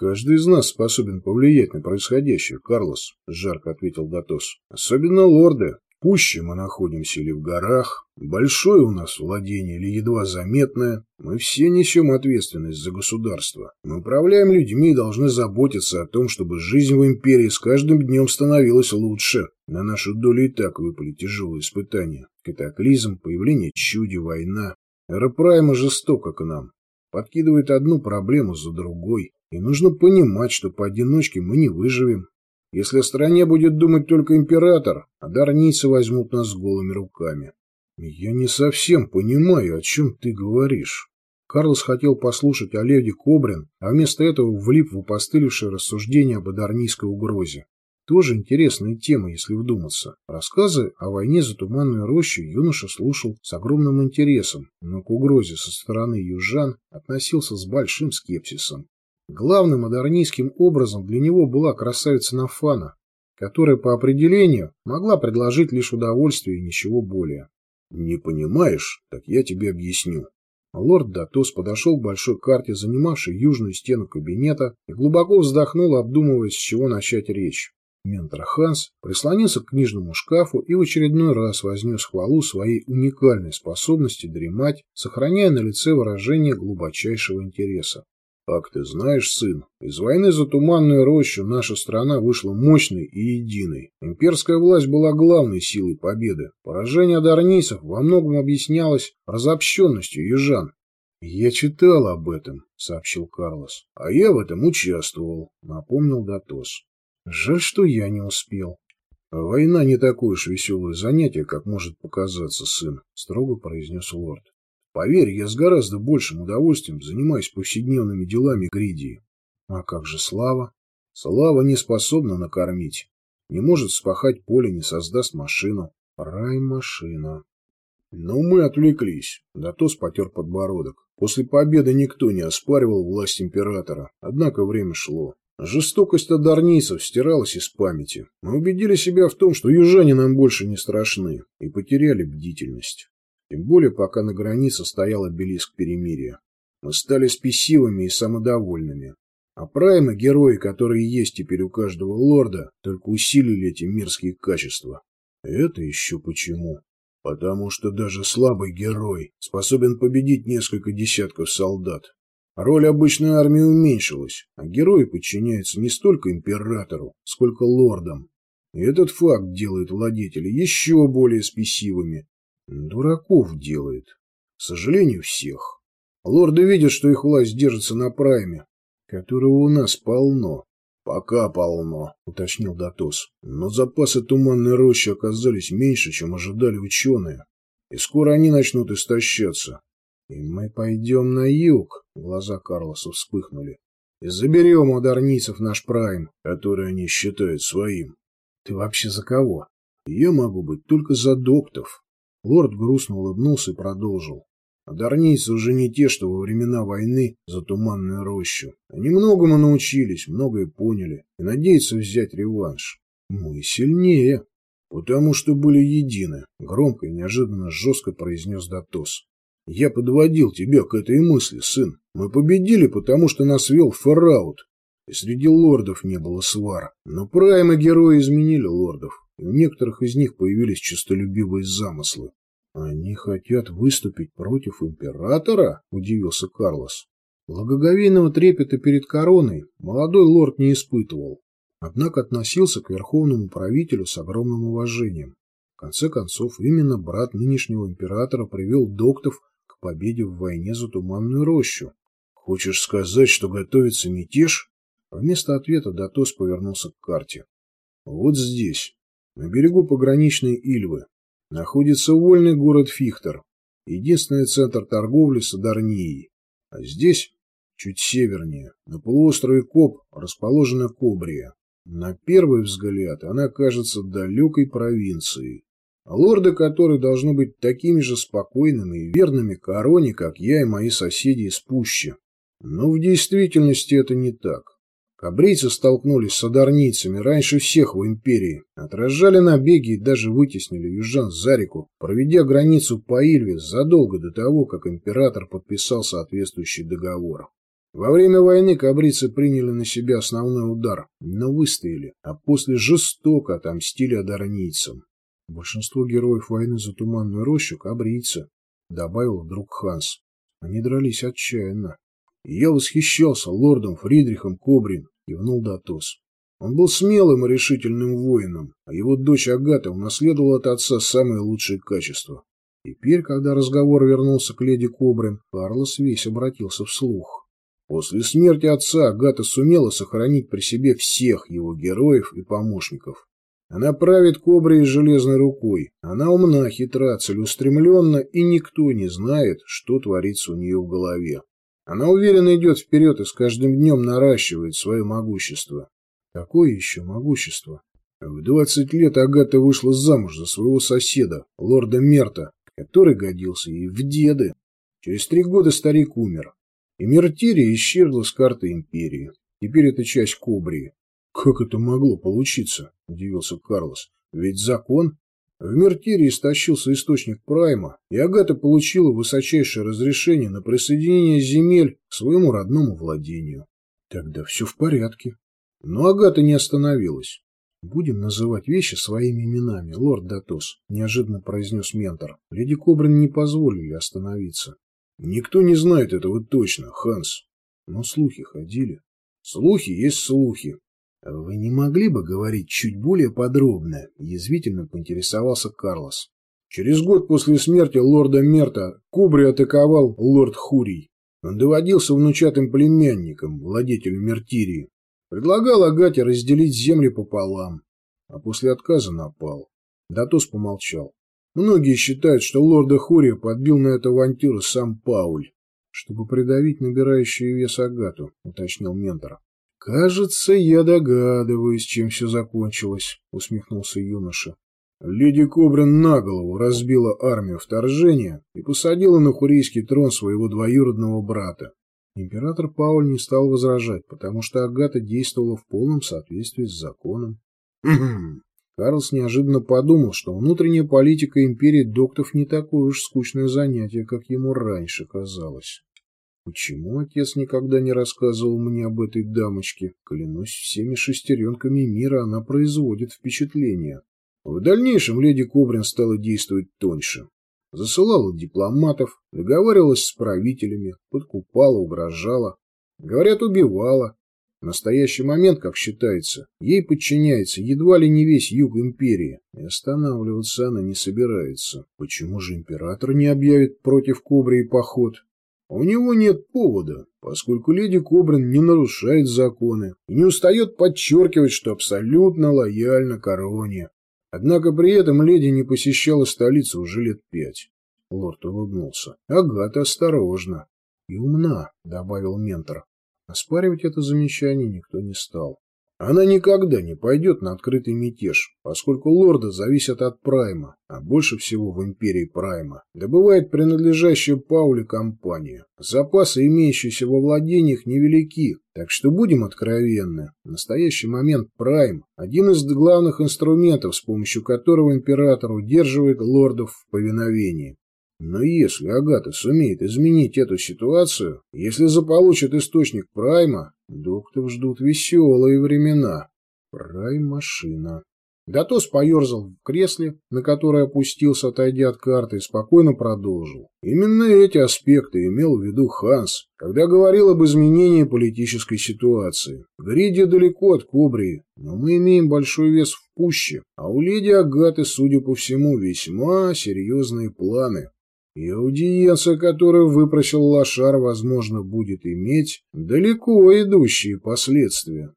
«Каждый из нас способен повлиять на происходящее, Карлос», — жарко ответил Датос. «Особенно лорды. Пуще мы находимся или в горах, большое у нас владение или едва заметное. Мы все несем ответственность за государство. Мы управляем людьми и должны заботиться о том, чтобы жизнь в империи с каждым днем становилась лучше. На нашу долю и так выпали тяжелые испытания. Катаклизм, появление чуди, война. Эра Прайма жестоко к нам. Подкидывает одну проблему за другой. И нужно понимать, что поодиночке мы не выживем. Если о стране будет думать только император, а дарницы возьмут нас голыми руками. Я не совсем понимаю, о чем ты говоришь. Карлос хотел послушать о леди Кобрин, а вместо этого влип в опостылевшее рассуждение об адарнийской угрозе. Тоже интересная тема, если вдуматься. Рассказы о войне за Туманную рощу юноша слушал с огромным интересом, но к угрозе со стороны южан относился с большим скепсисом. Главным модернистским образом для него была красавица Нафана, которая по определению могла предложить лишь удовольствие и ничего более. «Не понимаешь? Так я тебе объясню». Лорд Датос подошел к большой карте, занимавшей южную стену кабинета, и глубоко вздохнул, обдумывая, с чего начать речь. Ментор Ханс прислонился к книжному шкафу и в очередной раз вознес хвалу своей уникальной способности дремать, сохраняя на лице выражение глубочайшего интереса. Как ты знаешь, сын, из войны за Туманную рощу наша страна вышла мощной и единой. Имперская власть была главной силой победы. Поражение дарнийцев во многом объяснялось разобщенностью южан. «Я читал об этом», — сообщил Карлос. «А я в этом участвовал», — напомнил Датос. «Жаль, что я не успел». «Война не такое уж веселое занятие, как может показаться, сын», — строго произнес лорд. Поверь, я с гораздо большим удовольствием занимаюсь повседневными делами Гридии. А как же Слава? Слава не способна накормить. Не может спахать поле, не создаст машину. Рай-машина. Но мы отвлеклись. Датос потер подбородок. После победы никто не оспаривал власть императора. Однако время шло. Жестокость адарнийцев стиралась из памяти. Мы убедили себя в том, что южане нам больше не страшны, и потеряли бдительность. Тем более, пока на границе стоял обелиск перемирия. Мы стали спесивыми и самодовольными. А праймы, герои, которые есть теперь у каждого лорда, только усилили эти мирские качества. Это еще почему? Потому что даже слабый герой способен победить несколько десятков солдат. Роль обычной армии уменьшилась, а герои подчиняются не столько императору, сколько лордам. И этот факт делает владетелей еще более спесивыми Дураков делает. К сожалению, всех. Лорды видят, что их власть держится на прайме, которого у нас полно. Пока полно, уточнил Датос. Но запасы туманной рощи оказались меньше, чем ожидали ученые. И скоро они начнут истощаться. И мы пойдем на юг, глаза Карлоса вспыхнули. И заберем у дарницев наш прайм, который они считают своим. Ты вообще за кого? Я могу быть только за доктов. Лорд грустно улыбнулся и продолжил. А дарнийцы уже не те, что во времена войны за туманную рощу. Они многому научились, многое поняли и надеются взять реванш. Мы сильнее, потому что были едины, громко и неожиданно жестко произнес Датос. Я подводил тебя к этой мысли, сын. Мы победили, потому что нас вел Фараут, и среди лордов не было свар. Но праймы герои изменили лордов у некоторых из них появились честолюбивые замыслы. «Они хотят выступить против императора?» – удивился Карлос. Благоговейного трепета перед короной молодой лорд не испытывал, однако относился к верховному правителю с огромным уважением. В конце концов, именно брат нынешнего императора привел доктов к победе в войне за Туманную рощу. «Хочешь сказать, что готовится мятеж?» Вместо ответа Датос повернулся к карте. «Вот здесь, на берегу пограничной Ильвы находится вольный город Фихтер, единственный центр торговли с Адарнией. А здесь, чуть севернее, на полуострове Коп, расположена Кобрия. На первый взгляд она кажется далекой провинцией, лорды которой должны быть такими же спокойными и верными короне, как я и мои соседи из Пущи. Но в действительности это не так. Кабрийцы столкнулись с адарнийцами раньше всех в империи, отражали набеги и даже вытеснили южан за реку, проведя границу по Ильве задолго до того, как император подписал соответствующий договор. Во время войны кабрицы приняли на себя основной удар, но выстояли, а после жестоко отомстили одарнийцам. Большинство героев войны за Туманную рощу — кабрийцы, — добавил вдруг Ханс. Они дрались отчаянно. Я восхищался лордом Фридрихом Кобрин, кивнул Датос. Он был смелым и решительным воином, а его дочь Агата унаследовала от отца самые лучшие качества. Теперь, когда разговор вернулся к леди Кобрин, Карлос весь обратился вслух. После смерти отца Агата сумела сохранить при себе всех его героев и помощников. Она правит коброй с железной рукой. Она умна, хитра, целеустремленна, и никто не знает, что творится у нее в голове. Она уверенно идет вперед и с каждым днем наращивает свое могущество. Какое еще могущество? В двадцать лет Агата вышла замуж за своего соседа, лорда Мерта, который годился ей в деды. Через три года старик умер, и Мертирия исчезла с карты империи. Теперь это часть Кобрии. «Как это могло получиться?» – удивился Карлос. «Ведь закон...» В Мертире истощился источник Прайма, и Агата получила высочайшее разрешение на присоединение земель к своему родному владению. Тогда все в порядке. Но Агата не остановилась. «Будем называть вещи своими именами, лорд Датос», — неожиданно произнес ментор. Леди Кобрин не позволили остановиться. «Никто не знает этого точно, Ханс. Но слухи ходили». «Слухи есть слухи. «Вы не могли бы говорить чуть более подробно?» – язвительно поинтересовался Карлос. Через год после смерти лорда Мерта Кубри атаковал лорд Хурий. Он доводился внучатым племянником, владетелю Мертирии. Предлагал Агате разделить земли пополам, а после отказа напал. Датос помолчал. Многие считают, что лорда Хурия подбил на эту авантюру сам Пауль, чтобы придавить набирающую вес Агату, уточнил ментор. «Кажется, я догадываюсь, чем все закончилось», — усмехнулся юноша. Леди Кобрин на голову разбила армию вторжения и посадила на хурийский трон своего двоюродного брата. Император Пауль не стал возражать, потому что Агата действовала в полном соответствии с законом. Карлс неожиданно подумал, что внутренняя политика империи доктов не такое уж скучное занятие, как ему раньше казалось. Почему отец никогда не рассказывал мне об этой дамочке? Клянусь всеми шестеренками мира, она производит впечатление. В дальнейшем леди Кобрин стала действовать тоньше. Засылала дипломатов, договаривалась с правителями, подкупала, угрожала. Говорят, убивала. В настоящий момент, как считается, ей подчиняется едва ли не весь юг империи, и останавливаться она не собирается. Почему же император не объявит против Кобрии поход? У него нет повода, поскольку леди Кобрин не нарушает законы и не устает подчеркивать, что абсолютно лояльна короне. Однако при этом леди не посещала столицу уже лет пять. Лорд улыбнулся. Агата осторожна. И умна, добавил ментор. Оспаривать это замечание никто не стал. Она никогда не пойдет на открытый мятеж, поскольку лорды зависят от Прайма, а больше всего в империи Прайма добывает принадлежащую Пауле компанию. Запасы, имеющиеся во владениях, невелики, так что будем откровенны. В настоящий момент Прайм – один из главных инструментов, с помощью которого император удерживает лордов в повиновении. Но если Агата сумеет изменить эту ситуацию, если заполучит источник Прайма, доктор ждут веселые времена. Прайм-машина. Датос поерзал в кресле, на которое опустился, отойдя от карты, и спокойно продолжил. Именно эти аспекты имел в виду Ханс, когда говорил об изменении политической ситуации. Гридия далеко от Кобрии, но мы имеем большой вес в пуще, а у леди Агаты, судя по всему, весьма серьезные планы. И аудиенция, которую выпросил Лошар, возможно, будет иметь далеко идущие последствия.